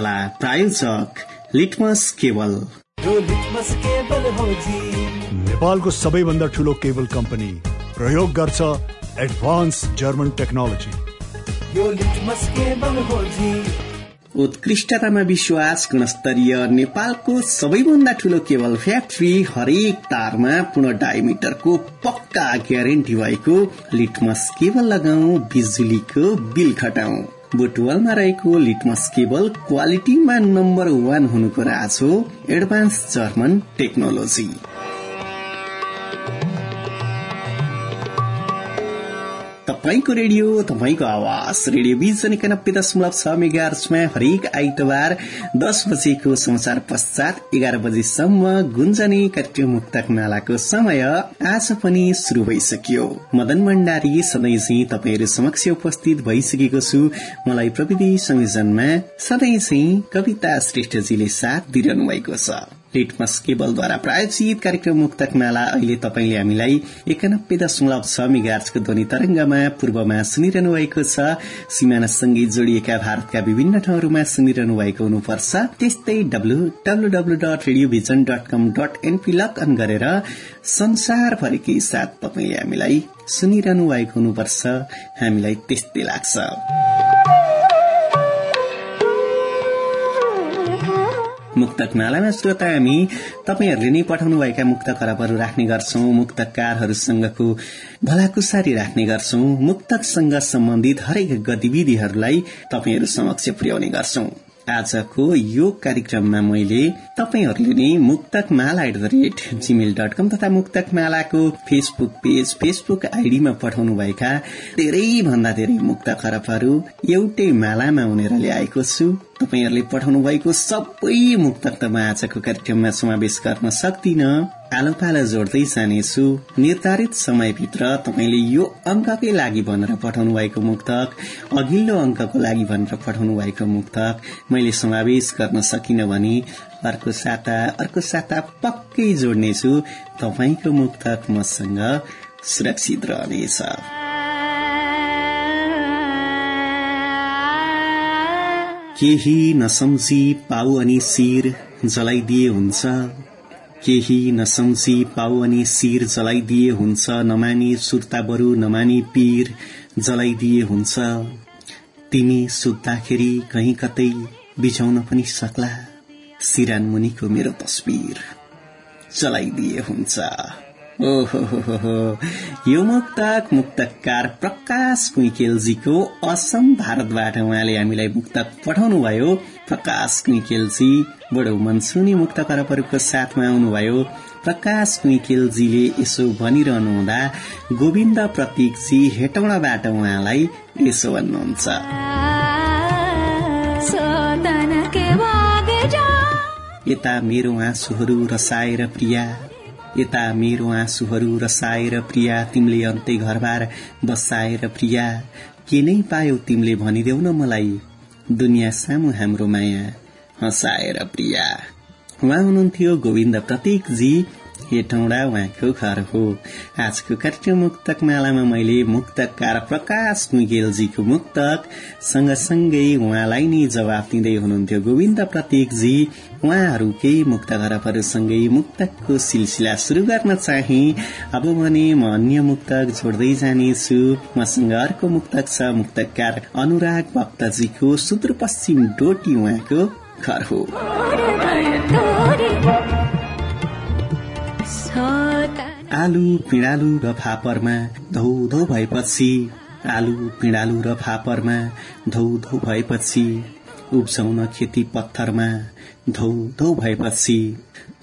माला प्रायोजक litmus cable नेपालको सबैभन्दा ठुलो केबल कम्पनी प्रयोग गर्छ एडभान्स जर्मन टेक्नोलोजी। उत्कृष्टतामा विश्वास गुणस्तरीय नेपालको सबैभन्दा ठुलो केबल फ्याक्ट्री हरेक तारमा पूर्ण डायमिटरको पक्का ग्यारेन्टी भएको लिटमस केबल लगाऊ बिजुलीको बिल घटाऊ बुटवलमा रहेको लिटमस केबल क्वालिटीमा नम्बर वान हुनुको राज हो एडभान्स जर्मन टेक्नोलोजी। तपाईँको रेडियो तपाईँको आवाज रेडियो बिजन एकानब्बे दशमलव छ मेगार्समा हरेक आइतबार दस बजेको समाचार पश्चात एघार बजेसम्म गुन्जने कार्यक्रम मुक्तक मालाको समय आज पनि शुरू भइसक्यो। मदन भण्डारी सधैँ तपाईँहरू समक्ष उपस्थित भइसकेको छु। मलाई प्रविधि संयोजनमा सधैँ कविता श्रेष्ठजीले साथ दिइरहनु भएको छ। लिटमस केबलद्वारा प्रायोजित कार्यक्रम मुक्तक माला अहिले तपाईँले हामीलाई एकानब्बे दशमलव छ मेगार्सको ध्वनि तरंगमा पूर्वमा सुनिरहनु भएको छ। सिमानासँगै जोडिएका भारतका विभिन्न ठाउँहरूमा सुनिरहनु भएको हुनुपर्छ। त्यस्तै एनपी लगअन गरेर संसारभरिकै साथ तपाईँले हामीलाई सुनिरहनु भएको हुनुपर्छ। हामीलाई त्यस्तै लाग्छ। मुक्तक मालामा श्रोता हामी तपाईँहरूले नै पठाउनुभएका मुक्त खराबहरू राख्ने गर्छौं मुक्तकारहरूसँगको भलाकुसारी राख्ने गर्छौं मुक्तकसँग सम्बन्धित हरेक गतिविधिहरूलाई तपाईँहरू समक्ष पुर्याउने गर्छौं। आजको यो कार्यक्रममा मैले तपाईँहरूले नै Muktak Mala at the rate Gmail dot com तथा मुक्तक मालाको फेसबुक पेज फेसबुक आईडीमा पठाउनुभएका धेरै भन्दा धेरै मुक्त खरबहरू एउटै मालामा उनेर ल्याएको छु। तपाईँहरूले पठाउनु भएको सबै मुक्तक त म आजको कार्यक्रममा समावेश गर्न सक्दिन। आलो पालो जोड्दै जानेछु। निर्धारित समयभित्र तपाईँले यो अंककै लागि भनेर पठाउनु भएको मुक्तक अघिल्लो अंकको लागि भनेर पठाउनु भएको मुक्तक मैले समावेश गर्न सकिन भने अर्को साता अर्को साता पक्कै जोड्नेछु। तपाईँको मुक्तक मसँग सुरक्षित रहनेछ। केही नसम्झी पाउ अनि शिर जलाइदिए हुन्छ। केही नसम्झी अनि शिर जलाइदिए हुन्छ नमानी सुर्ता बरु नमानी पीर जलाइदिए हुन्छ। तिमी सुत्दाखेरि कहीँ कतै बिझाउन पनि सक्ला सिरान मुनिको मेरो तस्विर जलाइदिए हुन्छ। यो मुक्तक मुक्तकार प्रकाश कुइकेलजीको असम भारतबाट उहाँले हामीलाई मुक्तक पठाउनुभयो। प्रकाश कुइकेलजी बडो मनसुनी मुक्त करपहरूको साथमा आउनुभयो। प्रकाश कुइकेलजीले यसो भनिरहनु हुँदा गोविन्द प्रतीकजी हेटौँडाबाट उहाँलाई यसो भन्नुहुन्छ। यता मेरो आँसुहरू रसाएर प्रिया यता मेरो आँसुहरू रसाएर प्रिया तिमीले अन्तै घरबार बसाएर प्रिया के नै पायो तिमीले भनिदेऊ न मलाई। दुनियाँ सामु हाम्रो माया हँसाएर प्रिया। उहाँ हुनुहुन्थ्यो गोविन्द प्रतीकजी। हेटौँडा उहाँको घर हो आजको कार्यक्रम मुक्तक मालामा मैले मुक्तकार प्रकाश मुगेलजीको मुक्तक सँगसँगै उहाँलाई नै जवाब दिँदै हुनुहुन्थ्यो। गोविन्द प्रतीकजी उहाँहरूकै मुक्त घरहरूसँगै मुक्तकको सिलसिला शुरू गर्न चाहे। अब भने म अन्य मुक्तक जोड्दै जानेछु। मसँग अर्को मुक्तक छ मुक्तकार अनुराग भक्तजीको सुदूरपश्चिम डोटी उहाँको घर हो। आलु पिँडालु र फापरमा धौ धौ भएपछि आलु पिँडालु र फापरमा धौ धौ भएपछि उब्जाउन खेती पत्थरमा धौ धौ भएपछि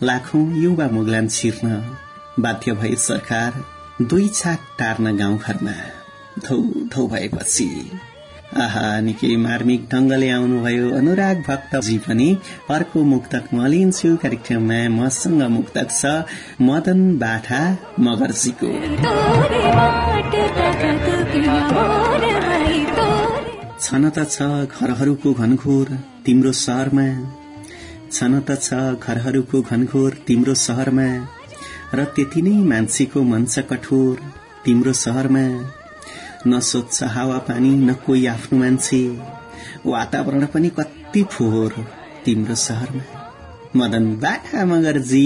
लाखौं युवा मुगलान छिर्न बाध्य भए सरकार दुई छाक टार्न गाउँघरमा धौ धौ भएपछि। आहा निकै मार्मिक ढंगले आउनुभयो। अनुराग भक्तजी पनि अर्को मुक्तक म लिन्छु कार्यक्रममा मसँग मुक्तक छ मदन बाठा मगर्जीको। छन त छ घरहरूको घनघोर तिम्रो सहरमा। छन त छ घरहरूको घनघोर तिम्रो सहरमा। र त्यति नै मान्छेको मन कठोर तिम्रो सहरमा। न स्वच्छ हावा पानी न कोही आफ्नो मान्छे। वातावरण पनि कति फोहोर तिम्रो शहरमा मदन बाखा मगरजी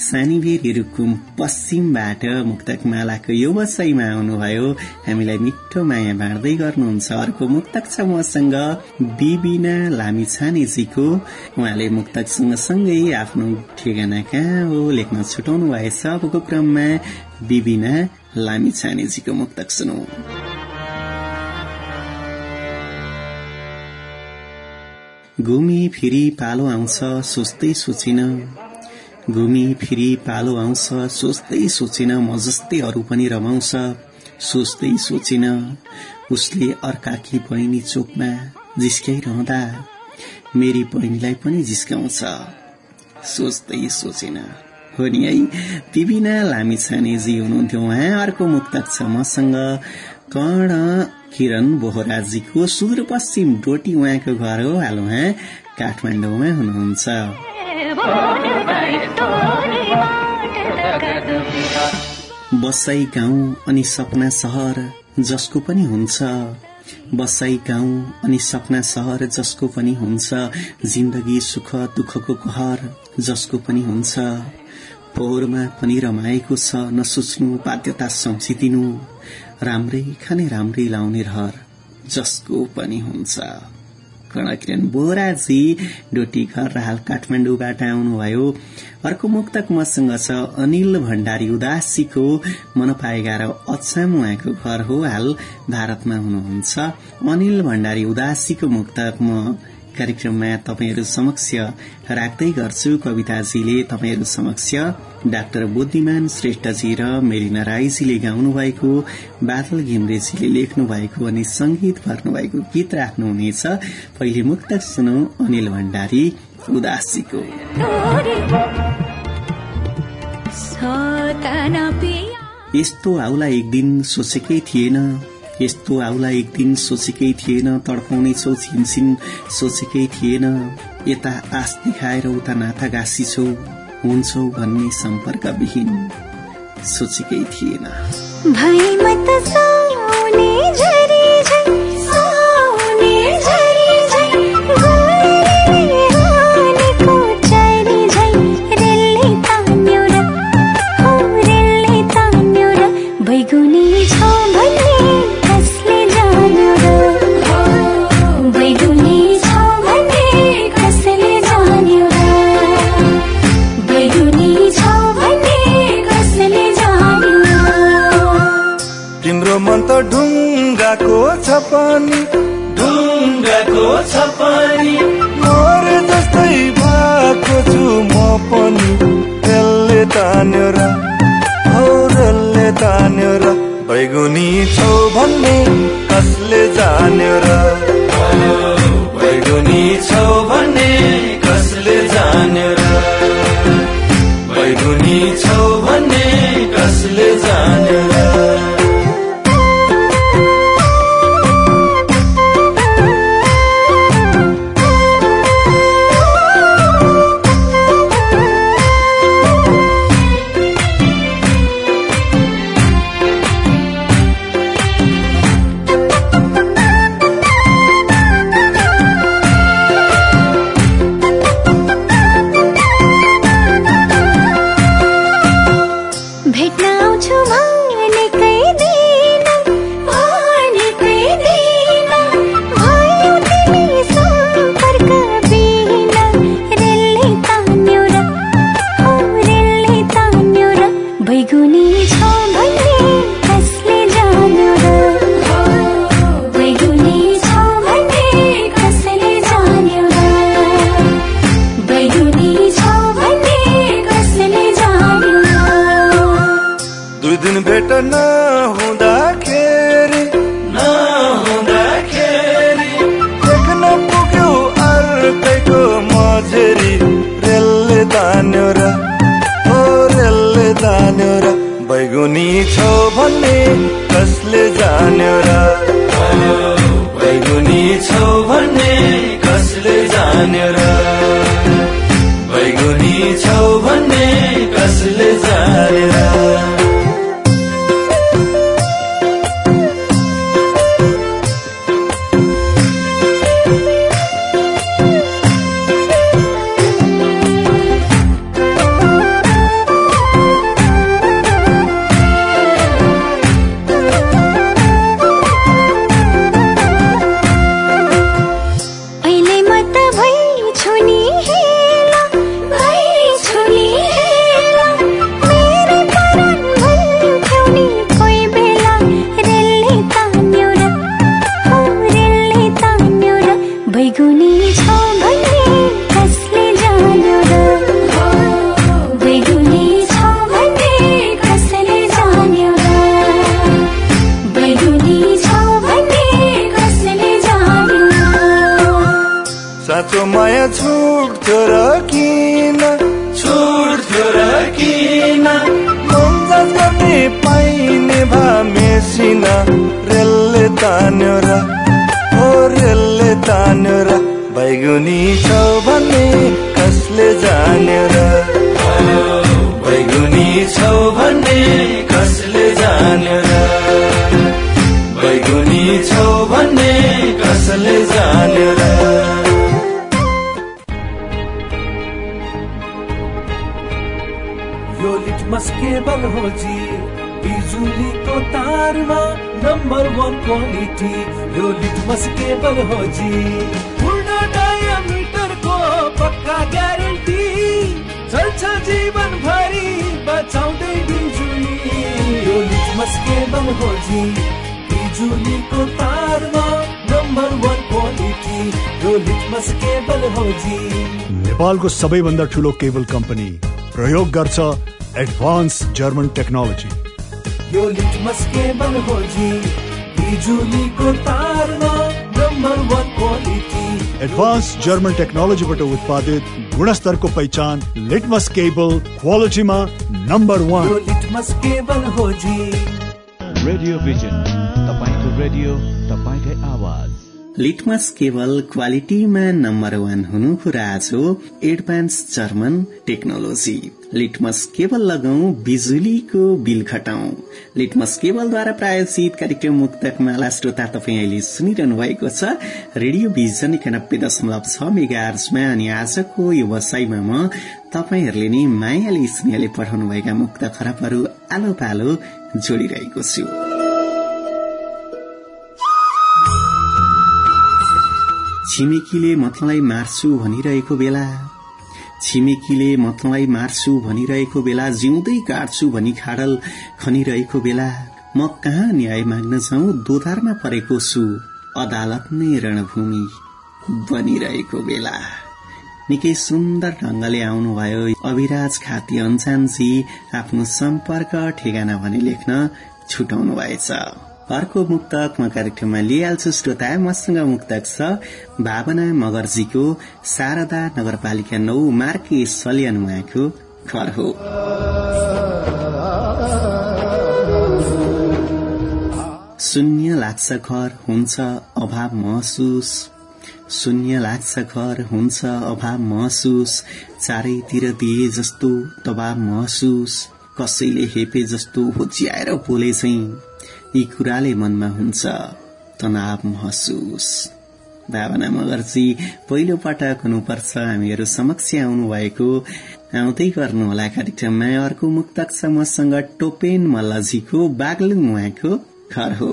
सानीभेरी रुकुम पश्चिमबाट मुक्तक मालाको यो वसाईमा आउनुभयो। हामीलाई मिठो माया बाँड्दै गर्नुहुन्छ। अर्को मुक्तक छ मसँग बिबिना लामी छानेजीको उहाँले मुक्तक सँगसँगै आफ्नो ठेगाना कहाँ हो लेख्न छुटाउनु भएछ अबको क्रममा। बिबिना लामी छानेजीको मुक्तक सुनौ घुमी फिरी पालो आउँछ सोच्दै सोचिन। घुमी फिरी पालो आउँछ सोच्दै सोचिन म जस्तै अरू पनि रमाउँछ सोच्दै सोचिन। उसले अर्काकी बहिनी चोकमा जिस्काइरहँदा मेरी बहिनीलाई पनि जिस्काउँछ। सोच्दै सोचिन। हो नि है। विभिन्न लामी छानेजी हुनुहुन्थ्यो उहाँ। अर्को मुक्तक छ मसँग। कर्ण किरण बोहराजीको सुदूरपश्चिम डोटी उहाँको घर हो। हाल उहाँ काठमाडौँमा हुनुहुन्छ। बसाई गाउँ अनि सपना सहर जसको पनि हुन्छ। बसाई गाउँ अनि सपना सहर जसको पनि हुन्छ। जिन्दगी सुख दुःखको कहर जसको पनि हुन्छ। पोहोरमा पनि रमाएको छ नसोच्नु बाध्यता सम्झिदिनु राम्रै खाने राम्रै लाउने रहर जसको पनि हुन्छ। कर्णकिरण बोराजी डोटी घर हाल काठमाडौँबाट आउनुभयो। अर्को मुक्तक मसँग छ अनिल भण्डारी उदासीको मनपाएगा र अछाम उहाँको घर हो हाल भारतमा हुनुहुन्छ। अनिल भण्डारी उदासीको मुक्तक म कार्यक्रममा तपाईँहरू समक्ष राख्दै गर्छु कविताजीले तपाईँहरू समक्ष। डाक्टर बुद्धिमान श्रेष्ठजी र मेलिना राईजीले गाउनु भएको बादल घिम्रेजीले लेख्नु भएको अनि संगीत भर्नु भएको गीत राख्नुहुनेछ। पहिले मुक्त सुनौ अनिल भण्डारी उदासीको। यस्तो आउला एक दिन सोचेकै थिएन। यस्तो आउला एक दिन सोचेकै थिएन तडपाउने छौ सोचेकै थिएन। यता आश देखाएर उता नाता गाँसी छौ हुन्छौ भन्ने सम्पर्क विहीन सोचेकै थिएन। तान्यो र बैगुनी छौ भन्ने कसले जान्यो र दिन भेट नहुँदाखेरि नहुँदाखेरि देख्न पुग्यो अर्कैको मजेरी रेलले तान्यो र हो रेलले तान्यो र बैगुनी छौ भन्ने कसले जान्यो र? बैगुनी छौ भन्ने कसले जान्यो र? बैगुनी छौ भन्ने कसले जान्यो र? साँचो माया छुट्थ्यो र किन? छुट्थ्यो र किन? गर्ने पाइने भा मेसिना रेलले तान्यो र ओ रेलले तान्यो रा। बैगुनी छौ भन्ने कसले जान्यो र? बैगुनी छौ भन्ने कसले जान्यो र? बैगुनी छौ भन्ने कसले जान्यो र? यो लिटमस केबल हो जी बिजुलीको तारमा नम्बर वान क्वालिटी यो लिटमस केबल हो जी। पक्का ग्यारेन्टी चल्छ जीवन भरि बचाउँदै बिजुली यो लिटमस केबल हो जी। बिजुलीको तारमा नम्बर वान क्वालिटी यो लिटमस केबल हो जी। नेपालको सबैभन्दा ठुलो केबल कम्पनी प्रयोग गर्छ एडभान्स जर्मन टेक्नोलोजी यो लिटमस केबल हो जी। बिजुलीको तारमा number one quality advance German टेक्नोलोजीबाट उत्पादित गुणस्तरको पहिचान लिटमस केबल क्वालिटीमा नम्बर यो वान लिटमस केबल हो जी। रेडियो भिजन तपाईँको रेडियो तपाईँकै आवाज। लिटमस केवल क्वालिटीमा नम्बर वान हुनु कुरा हो advance German technology. Litmus cable लगाऊ बिजुलीको बिल घटाउ लिटमस केबलद्वारा प्रायोजित कार्यक्रम मुक्तक माला श्रोता तपाईँ अहिले सुनिरहनु भएको छ। रेडियो भिजन एकानब्बे दशमलव छ मेगा आर्समा अनि आजको यो वसाईमा म तपाईँहरूले नै मायाले स्नेहले पठाउनुभएका मुक्त खराबहरू आलो पालो जोडिरहेको छु। छिमेकीले मतलाई मार्छु भनिरहेको बेला छिमेकीले मतलाई मार्छु भनिरहेको बेला जिउँदै काट्छु भनी खाडल खनिरहेको बेला म कहाँ न्याय माग्न जाउँ? दोधारमा परेको छु अदालत नै रणभूमि बनिरहेको बेला। निकै सुन्दर ढंगले आउनुभयो अभिराज खाती अन्जानजी आफ्नो सम्पर्क ठेगाना भनी लेख्न छुटाउनु भएछ। अर्को मुक्तक म कार्यक्रममा लिइहाल्छु। श्रोता मसँग मुक्तक छ भावना मगर्जीको शारदा नगरपालिका नौ मार्के सल्यान उहाँको घर हो। शून्य लाग्छ घर हुन्छ अभाव महसुस। शून्य लाग्छ घर हुन्छ अभाव महसुस। चारैतिर दिए जस्तो दबाव महसुस। कसैले हेपे जस्तो होच्याएर बोले चाहिँ। यी कुराले मनमा हुन्छ तनाव महसुस। भावना मगर्जी पहिलो पटक हुनुपर्छ हामीहरू समक्ष आउनु भएको आउँदै गर्नुहोला कार्यक्रममा अर्को मुक्तक छ मसँग टोपेन मल्लजीको बागलुङ उहाँको घर हो।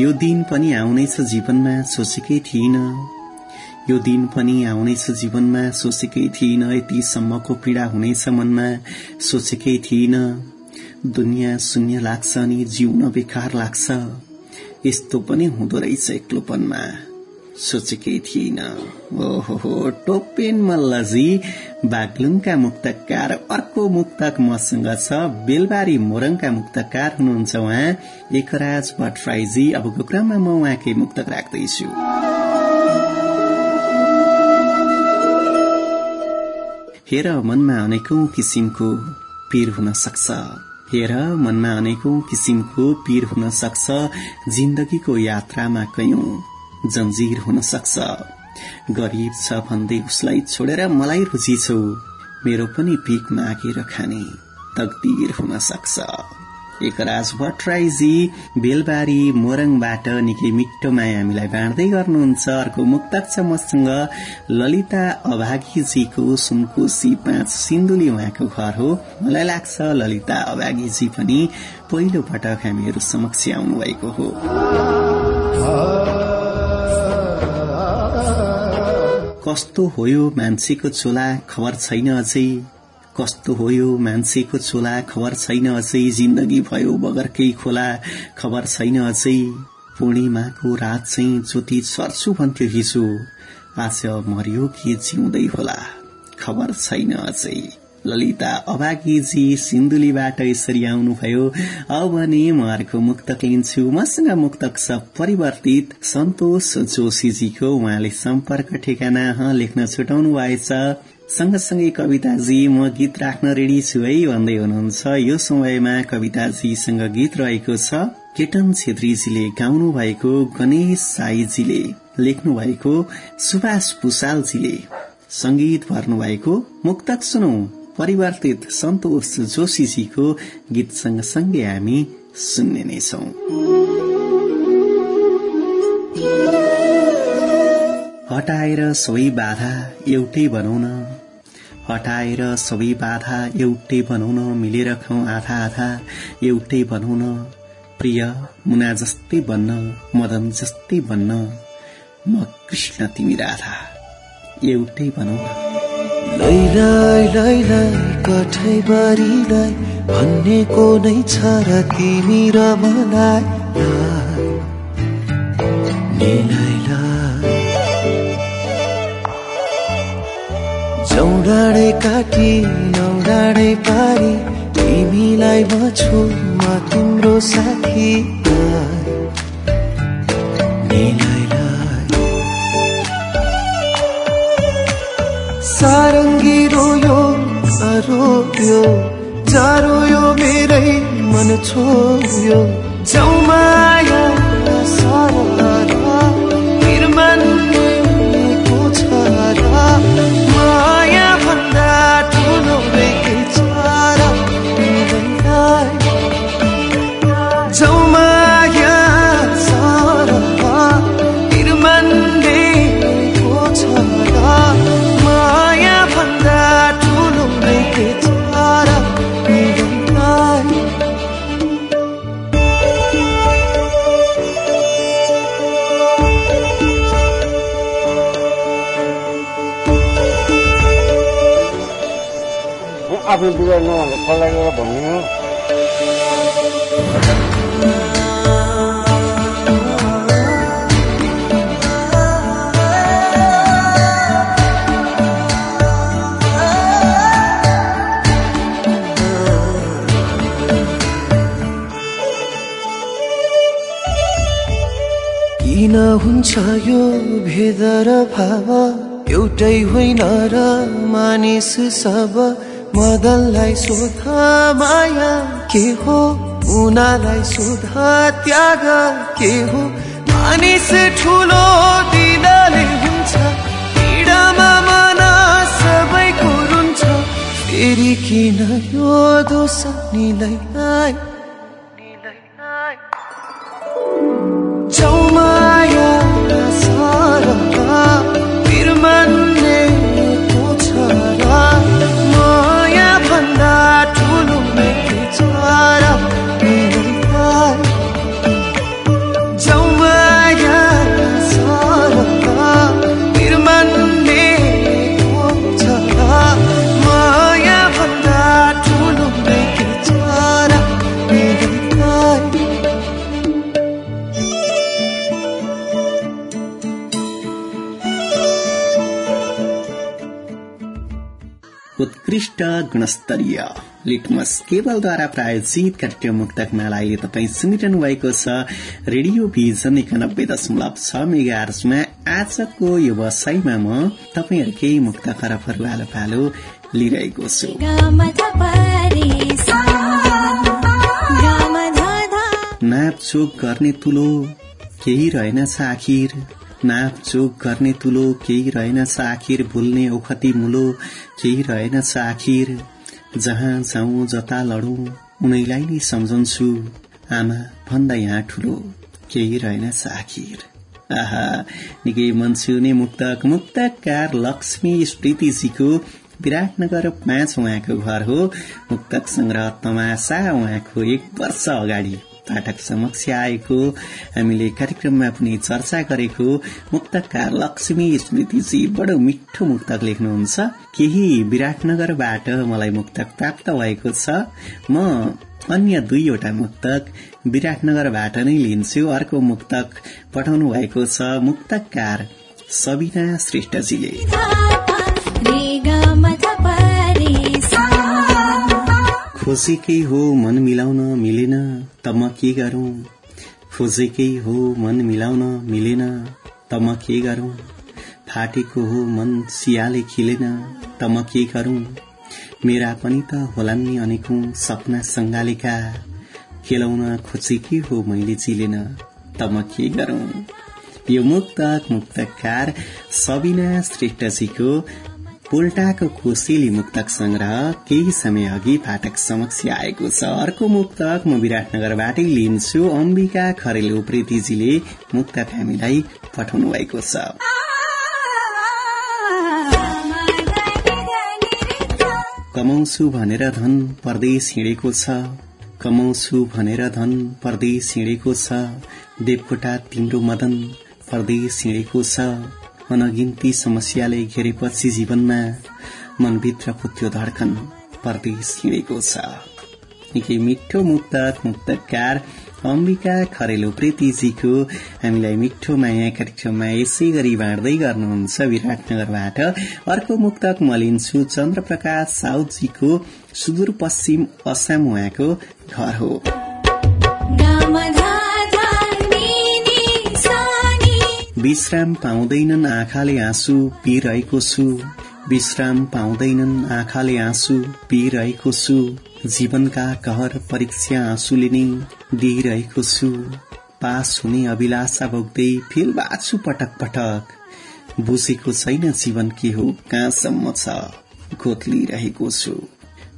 यो दिन पनि आउनेछ जीवनमा सोचेकै थिइन। यो दिन पनि आउनेछ जीवनमा। सोचेकै थिइन यतिसम्मको पीड़ा हुनेछ मनमा। सोचेकै थिइन दुनियाँ शून्य लाग्छ अनि जिउन बेकार लाग्छ। यस्तो पनि हुँदो रहेछ एक्लोपनमा। सोचेकै थिइन। ओहो टोपेन मल्लजी बागलुङका मुक्तकार अर्को मुक्तक मसँग छ बेलबारी मोरङका मुक्तकार हुनुहुन्छ उहाँ। एकराज भट्टराईजी अबको क्रममा म उहाँकै मुक्तक राख्दैछु। हेर मनमा अनेकौं किसिमको पीर हुन सक्छ। हेर मनमा अनेकौं किसिमको पीर हुन सक्छ। जिन्दगीको यात्रामा कयौं जन्जिर हुन सक्छ। गरीब छ भन्दै उसलाई छोडेर मलाई रुचि छौ। मेरो पनि भिख मागेर खाने तकदिर हुन सक्छ। एकराज भट्टराईजी बेलबारी मोरङबाट निकै मिठो माया हामीलाई बाँड्दै गर्नुहुन्छ। अर्को मुक्तक छ मसँग ललिता अभागीजीको सुनकोशी पाँच सिन्धुली उहाँको घर हो। मलाई लाग्छ ललिता अभागीजी पनि पहिलो पटक हामीहरू समक्ष आउनु भएको हो। कस्तो हो यो मान्छेको चोला? खबर छैन अझै। कस्तो हो यो मान्छेको चोला खबर छैन अझै। जिन्दगी भयो बगरकै खोला। खबर छैन अझै। पूर्णिमाको रात चाहिँ ज्योति सर्छु भन्थ्यो हिजो। आज मरियो कि जिउँदै होला। खबर छैन अझै। ललिता अभागीजी सिन्धुलीबाट यसरी आउनुभयो। अब भने म अर्को मुक्तक लिन्छु। मसँग मुक्तक छ परिवर्तित सन्तोष जोशीजीको। उहाँले सम्पर्क ठेगाना लेख्न छुटाउनु भएछ। सँगसँगै कविताजी म गीत राख्न रेडी छु है भन्दै हुनुहुन्छ। यो समयमा कविताजीसँग गीत रहेको छ। केटन छेत्रीजीले गाउनु भएको गणेश साईजीले लेख्नु भएको सुभाष पुसालजीले संगीत भर्नु भएको मुक्तक सुनौ। परिवर्तित सन्तोष जोशीजीको गीत सँगसँगै हामी सुन्ने नै छौं। हटाएर सबै बाधा एउटै बनाउन हटाएर सबै बाधा एउटै बनाउन मिलेर खाउँ आधा आधा एउटै बनाउन प्रिय मुना जस्तै बन्न मदन जस्तै बन्न म कृष्ण तिमी राधा एउटै बनाउन बारीलाई भन्नेको नै छ र तिमी र मलाई। जौडाँडै काटी नौडाँडै पारी तिमीलाई म छु म तिम्रो साथी। सारङ्गी रोयो रोयो जारोयो मेरै मन छोयो। जाउमाया सारा निर्मान्नेको ठुलो के भनेर सल्लाह गरेर किन हुन्छ यो भेद र भाव एउटै होइन र मानिस सब मदनलाई सोध माया के हो? उनालाई सोध त्याग के हो? मानिस ठुलो दिनले हुन्छ पीडामा मन सबैको रुन्छ फेरि किन यो दोष निलाई उत्कृष्ट गुणस्तरीय लिटमस केवलद्वारा प्रायोजित कार्यक्रम मुक्तक मालाले तपाईँ सुनिरहनु भएको छ रेडियो भिजन एकानब्बे दशमलव छ मेगा आर्समा आजको यो वसाईमा म तपाईँहरूकै मुक्त खरबहरू आलो पालो लिइरहेको छु। नापचोक गर्ने तुलो केही रहेनछ आखिर। नापचोक गर्ने तुलो केही रहेनछ आखिर भुल्ने ओखती मुलो केही रहेनछ आखिर जहाँ जाउँ जता लडौँ उनैलाई नै सम्झन्छु। आमा भन्दा यहाँ ठुलो केही रहेनछ आखिर आहा निकै मनसुने मुक्तक मुक्तकार लक्ष्मी स्मृतिजीको विराटनगर पाँच उहाँको घर हो। मुक्तक संग्रह तमासा उहाँको एक वर्ष अगाडि। पाठक समक्ष आएको। हामीले कार्यक्रममा पनि चर्चा गरेको मुक्तकार लक्ष्मी स्मृतिजी बडो मिठो मुक्तक लेख्नुहुन्छ। केही विराटनगरबाट मलाई मुक्तक प्राप्त भएको छ। म अन्य दुईवटा मुक्तक विराटनगरबाट नै लिन्छु। अर्को मुक्तक पठाउनु भएको छ मुक्तकार सबिना श्रेष्ठजीले। खोजेकै हो मन मिलाउन मिलेन त म के गरौं? खोजेकै हो मन मिलाउन मिलेन त म के गरौं? फाटेको हो मन सियाले खिलेन त म के गरौं? मेरा पनि त होलान् नि अनेकौं सपना सङ्गालेका खेलाउन खोजेकै हो मैले चिलेन त म के गरौं? यो मुक्तक मुक्तकार सबिना श्रेष्ठजीको पोल्टाको कोसेली मुक्तक संग्रह केही समय अघि फाटक समक्ष आएको छ। अर्को मुक्तक म विराटनगरबाटै लिन्छु। अम्बिका खरेल उप्रेतीजीले मुक्तक हामीलाई पठाउनु भएको छ। कमाउँछु भनेर धन परदेश हिँडेको छ। कमाउँछु भनेर धन परदेश हिँडेको छ। देवकोटा तिम्रो मदन परदेश हिँडेको छ। अनगिन्ती समस्याले घेरेपछि जीवनमा मनभित्रको त्यो धड्कन परदेश हिँडेको छ। निकै मिठो मुक्तक मुक्तकार अम्बिका खरेलो प्रीतिजीको हामीलाई मिठो माया कार्यक्रममा यसै गरी बाँड्दै गर्नुहुन्छ विराटनगरबाट। अर्को मुक्तक म लिन्छु चन्द्रप्रकाश साउदजीको सुदूरपश्चिम असम उहाँको घर हो। विश्राम पाउँदैनन् आँखाले आँसु पिरहेको छु। विश्राम पाउँदैनन् आँखाले आँसु पिरहेको छु। जीवनका कहर परीक्षा आँसुले नै दिइरहेको छु। पास हुने अभिलाषा बोक्दै फेल बाछु पटक पटक। बुझेको छैन जीवन के हो कहाँसम्म छ। गोतलिरहेको छु।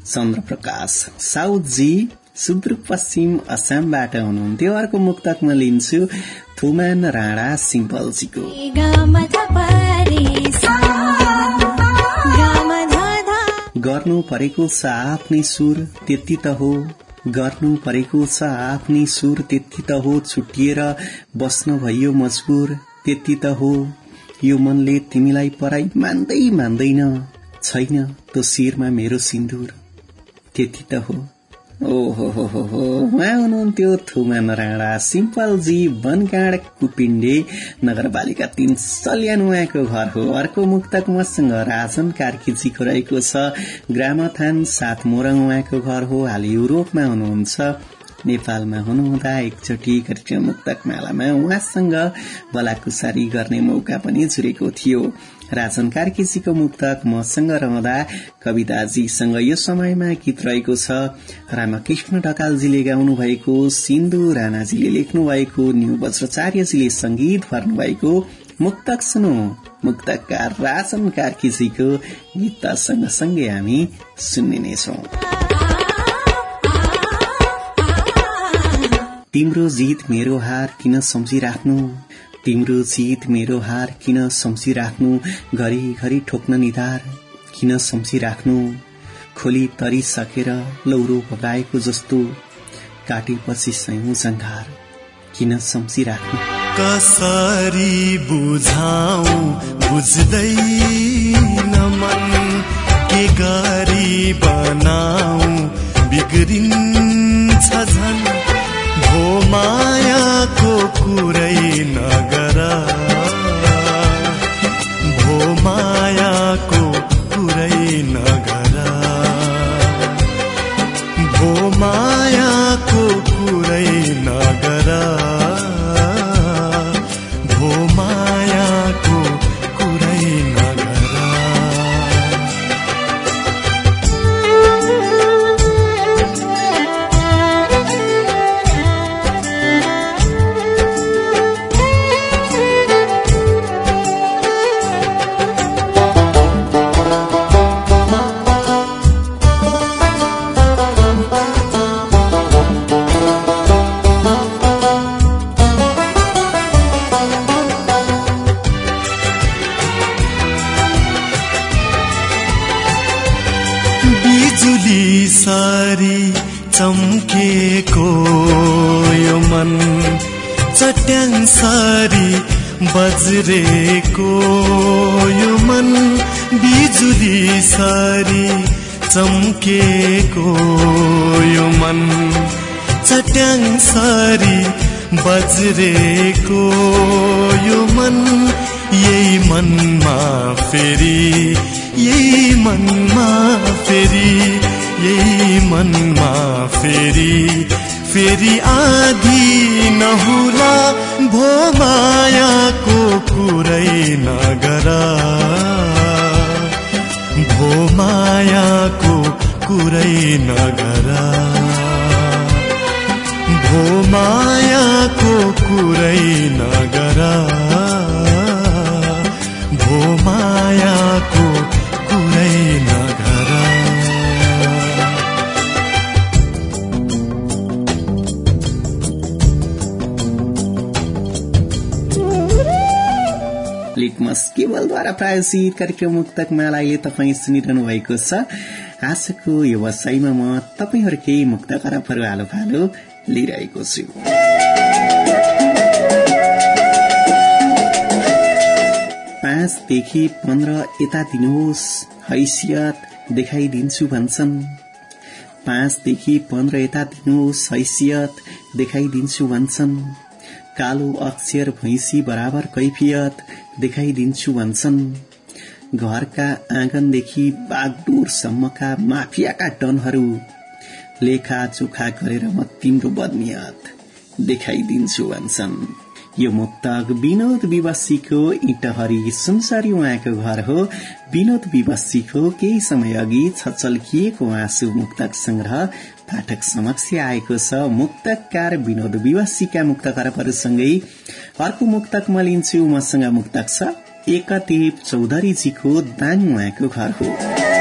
चन्द्रप्रकाश साउदजी सुदूरपश्चिम असमबाट हुनुहुन्थ्यो। अर्को मुक्तकमा लिन्छु थुमान राणा सिम्पलजीको। गर्नु परेको छ आफ्नै सुर त्यति त हो। गर्नु परेको छ आफ्नै सुर त्यति त हो। छुटिएर बस्न भइयो मजबुर त्यति त हो। यो मनले तिमीलाई पराई मान्दै मान्दैन। छैन तो शिरमा मेरो सिन्दुर त्यति त हो। ओहो उहाँ हुनुहुन्थ्यो थुमान राणा सिम्पलजी बनकाँड कुपिण्डे नगरपालिका तीन सल्यान उहाँको घर हो। अर्को मुक्तक मसँग राजन कार्कीजीको रहेको छ। ग्रामथान सात मोरङ उहाँको घर हो। हाल युरोपमा हुनुहुन्छ। नेपालमा हुनुहुँदा एकचोटि कार्यक्रम मुक्तक मालामा उहाँसँग बलाकुसारी गर्ने मौका पनि जुरेको थियो। राजन कार्कीजीको मुक्तक मसँग रहँदा कविताजीसँग यो समयमा गीत रहेको छ। रामकृष्ण ढकालजीले गाउनु भएको सिन्धु राणाजीले लेख्नु भएको न्यू वज्राचार्यजीले संगीत भर्नु भएको मुक्तक सुनौ मुक्तकार राजन कार्कीजीको गीत सँगसँगै हामी सुन्ने नै छौं। तिम्रो जित मेरो हार किन सम्झिराख्नु? तिम्रो जित मेरो हार किन सम्झिराख्नु? घरि ठोक्न निधार किन सम्झिराख्नु? खोली तरिसकेर लौरो भगाएको जस्तो काटेपछि सयौं जङ्घार किन सम्झिराख्नु? कसरी बुझाउ? बुझ्दै मन। के गरी बनाऊ बिग्रिन्छ झन्। भो मायाको कुरै नगर। भो मायाको मनमा फेरि यही मनमा फेरि यही मनमा फेरि फेरि आधी नहुला भो मायाको कुरै नगर भो मायाको कुरै नगर भो मायाको कुरै नगर कुरै केवलद्वारा प्रायोजित कार्यक्रम मुक्तक मालाले तपाईँ सुनिरहनु भएको छ। आजको व्यवसायमा म तपाईँहरूकै मुक्त खराबहरू आलो फालो लिइरहेको छु। पाँचदेखि पन्ध्र यता दिनुहोस् हैसियत देखाइदिन्छु भन्छन्। पाँचदेखि पन्ध्र यता दिनुहोस् हैसियत देखाइदिन्छु भन्छन्। कालो अक्षर भैँसी बराबर कैफियत देखाइदिन्छु भन्छन्। घरका आँगनदेखि बागडोरसम्मका माफियाका टनहरू लेखाचोखा गरेर म तिम्रो बदनियत देखाइदिन्छु भन्छन्। यो मुक्तक विनोद विवासीको इटहरी सुनसरी उहाँको घर हो। विनोद विवासीको केही समय अघि छचल्किएको आँसु मुक्तक संग्रह पाठक समक्ष आएको छ। मुक्तकार विनोद विवासीका मुक्त खरबहरूसँगै अर्को मुक्तक म लिन्छु मसँग मुक्तक छ। एकदेव चौधरीजीको दाङ उहाँको घर हो।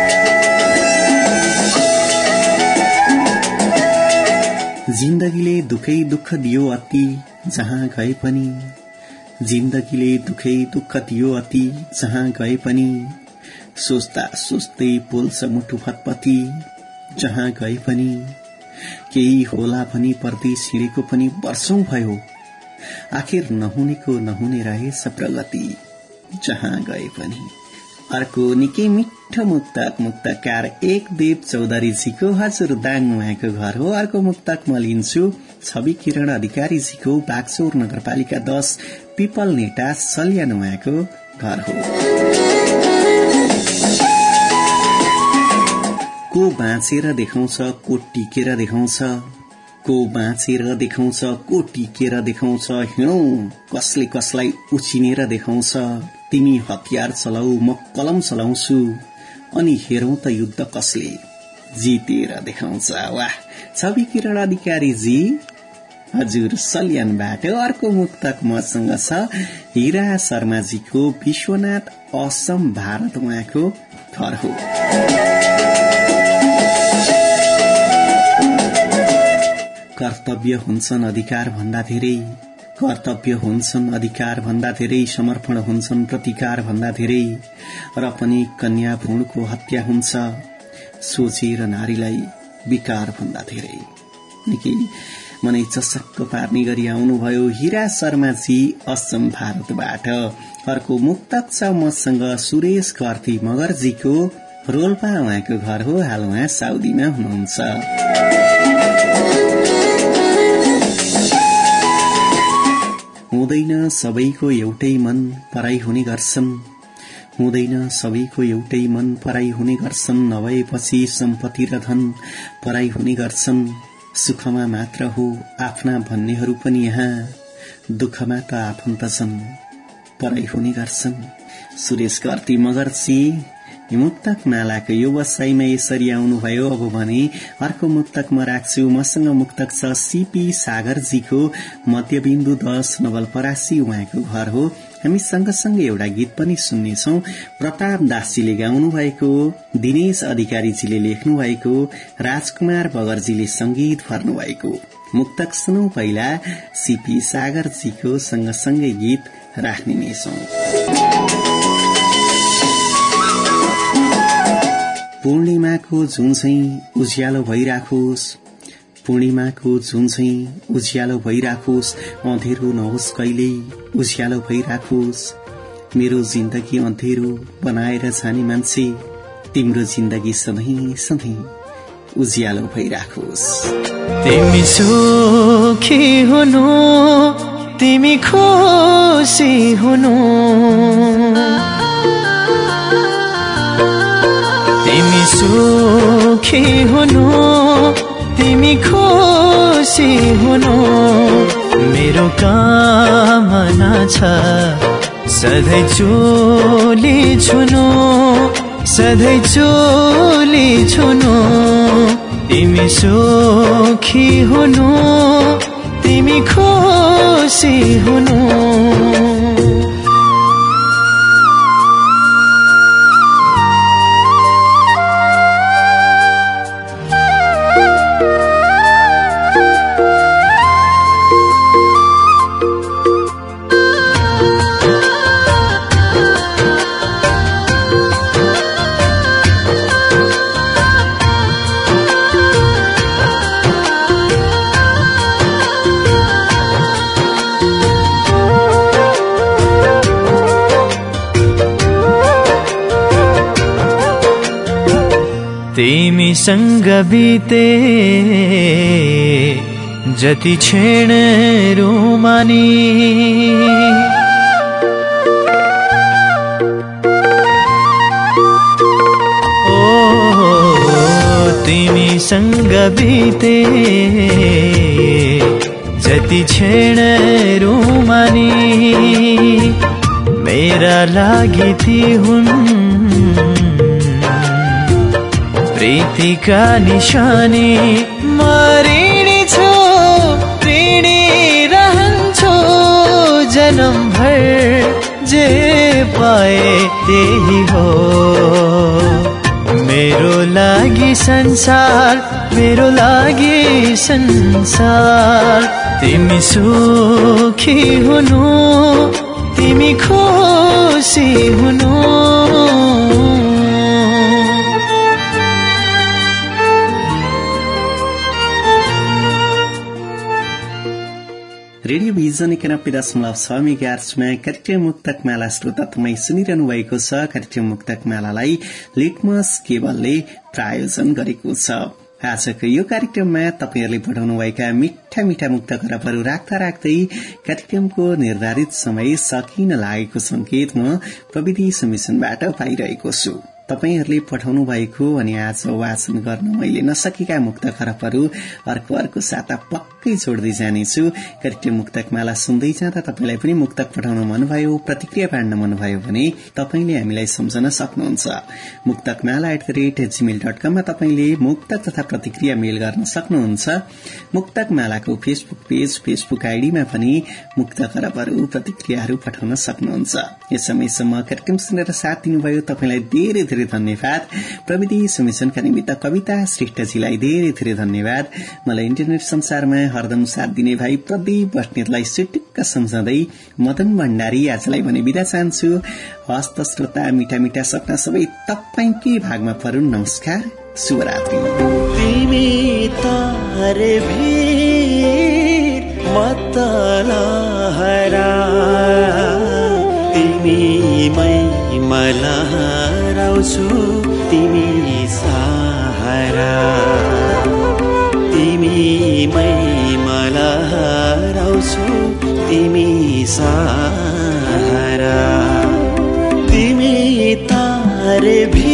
जिन्दगीले दुखै दुःख दियो अति जहाँ गए पनि। जिन्दगीले दुखै दुःख दियो अति जहाँ गए पनि। सोच्दा सोच्दै पोल्छ मुटु फतपति जहाँ गए पनि। केही होला भनी परदेश हिँडेको पनि वर्षौं भयो। आखिर नहुनेको नहुने रहेछ प्रगति जहाँ गए पनि। अर्को निकै मिठो मुक्तक मुक्तकार एक देव चौधरीजीको हजुर दाङ उहाँको घर हो। अर्को मुक्तक म लिन्छु। छवि किरण अधिकारीजीको बागचौर नगरपालिका दश पिपल नेटा सल्यान उहाँको घर हो। को बाँचेर देखाउँछ को टिकेर देखाउँछ? को बाँचेर देखाउँछ को टिकेर देखाउँछ? हिँडौ कसले कसलाई उछिनेर देखाउँछ? तिमी हतियार चलाऊ म कलम चलाउँछु। अनि हेरौं त युद्ध कसले। जितेर देखाउँछ। वाह! छवि किरण अधिकारीजी हजुर सल्यानबाट अर्को मुक्तक मसँग छ। हिरा शर्माजीको विश्वनाथ असम भारत उहाँको घर हो। कर्तव्य हुन्छन् अधिकार भन्दा धेरै। कर्तव्य हुन्छन् अधिकार भन्दा धेरै समर्पण हुन्छन् प्रतिकार भन्दा धेरै। र पनि कन्या भ्रूणको हत्या हुन्छ। सोचेर नारीलाई विकार भन्दा धेरै। निकै मनै चसक्क पार्ने गरी आउनुभयो हिरा शर्माजी असम भारतबाट। अर्को मुक्तक छ मसँग सुरेश कर्ती मगरजीको रोल्पा उहाँको घर हो। हाल उहाँ साउदीमा हुनुहुन्छ। हुँदैन सबैको एउटै मन पराई हुने गर्छन्। हुँदैन सबैको एउटै मन पराई हुने गर्छन्। नभएपछि सम्पत्ति र धन पराई हुने गर्छन्। सुखमा मात्र हो आफ्ना भन्नेहरू पनि यहाँ। दुःखमा त आफन्त छन्। पराई हुने गर्छन्। सुरेश कर्ती मगर्सी। मुक्तक मालाको यो वसाईमा यसरी आउनुभयो। अब भने अर्को मुक्तक म राख्छु। मसँग मुक्तक छ सीपी सागरजीको मध्यबिन्दु दश नवलपरासी उहाँको घर हो। हामी सँगसँगै एउटा गीत पनि सुन्नेछौ। प्रताप दासजीले गाउनु भएको दिनेश अधिकारीजीले लेख्नु भएको राजकुमार बगरजीले संगीत भर्नु भएको मुक्तक सुनौ पहिला सीपी सागरजीको सँगसँगै गीत राख्ने नै पूर्णिमाको जुन चाहिँ उज्यालो भइराखोस् पूर्णिमाको जुन चाहिँ उज्यालो भइराखोस् अँधेरो नहोस् कहिल्यै उज्यालो भइराखोस्। मेरो जिन्दगी अँधेरो बनाएर जाने मान्छे तिम्रो जिन्दगी सधैँ सधैँ उज्यालो भइराखोस्। तिमी सुखी हुनु तिमी खुसी हुनु। सुखी हुनु तिमी खुसी हुनु। मेरो कामना छ सधैँ चोली छुनु सधैँ चोली छुनु। तिमी सुखी हुनु तिमी खुसी हुनु। तिमीसँग बिते जति क्षण रोमानी। ओ तिमीसँग बिते जति क्षण रोमानी। मेरा लागि ती प्रीतिका निशानी। मरिणी छु ऋणी रहन्छु जन्मभर जे पाए त्यही हो। मेरो लागि संसार मेरो लागि संसार तिमी सुखी हुनु तिमी खुसी हुनु। भिजन एकानब्बे दशमलव छ मेगार्चमा कार्यक्रम मुक्तक माला श्रोता सुनिरहनु भएको छ। कार्यक्रम मुक्तक मालालाई लिटमस केवलले प्रायोजन गरेको छ। आजको यो कार्यक्रममा तपाईँहरूले पठाउनुभएका मिठा मिठा मुक्त खराबहरू राख्दा राख्दै कार्यक्रमको निर्धारित समय सकिन लागेको संकेत म प्रविधि समिशनबाट पाइरहेको छु। तपाईँहरूले पठाउनु भएको अनि आज वाचन गर्न मैले नसकेका मुक्त खरबहरू अर्को अर्को साता पक्कै जोड्दै जानेछु। कार्यक्रम मुक्तक माला सुन्दै जाँदा तपाईँलाई पनि मुक्तक पठाउन मनभयो प्रतिक्रिया बाँड्न मनभयो भने तपाईँले हामीलाई सम्झन सक्नुहुन्छ। Muktak Mala at the rate Gmail dot कममा तपाईँले मुक्तक तथा प्रतिक्रिया मेल गर्न सक्नुहुन्छ। मुक्तक मालाको फेसबुक पेज फेसबुक आईडीमा पनि मुक्त खरबहरू प्रतिक्रियाहरू पठाउन सक्नुहुन्छ। यस समयसम्म कार्यक्रम सुनेर साथ दिनुभयो तपाईँलाई धेरै धेरै धन्यवाद। प्रविधि समिशनका निमित्त कविता श्रेष्ठजीलाई धेरै धेरै धन्यवाद। मलाई इन्टरनेट संसारमा हरदम साथ दिने भाइ प्रदीप बस्नेतलाई सुटिक्क सम्झाउँदै मदन भण्डारी आजलाई भने विदा चाहन्छु। हस्त श्रोता मिठा मिठा सपना सबै तपाईँकै भागमा परून् नमस्कार शुभरात्रि। तिमी मै मला हराउँछु तिमी सहारा। तिमी मै मला हराउँछु तिमी सहारा। तिमी तारे भीर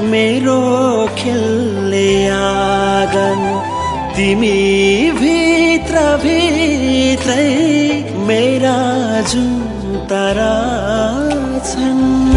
मेरो खेल्ने आँगन। तिमी भित्र भित्रै मेरा जुन तारा छन्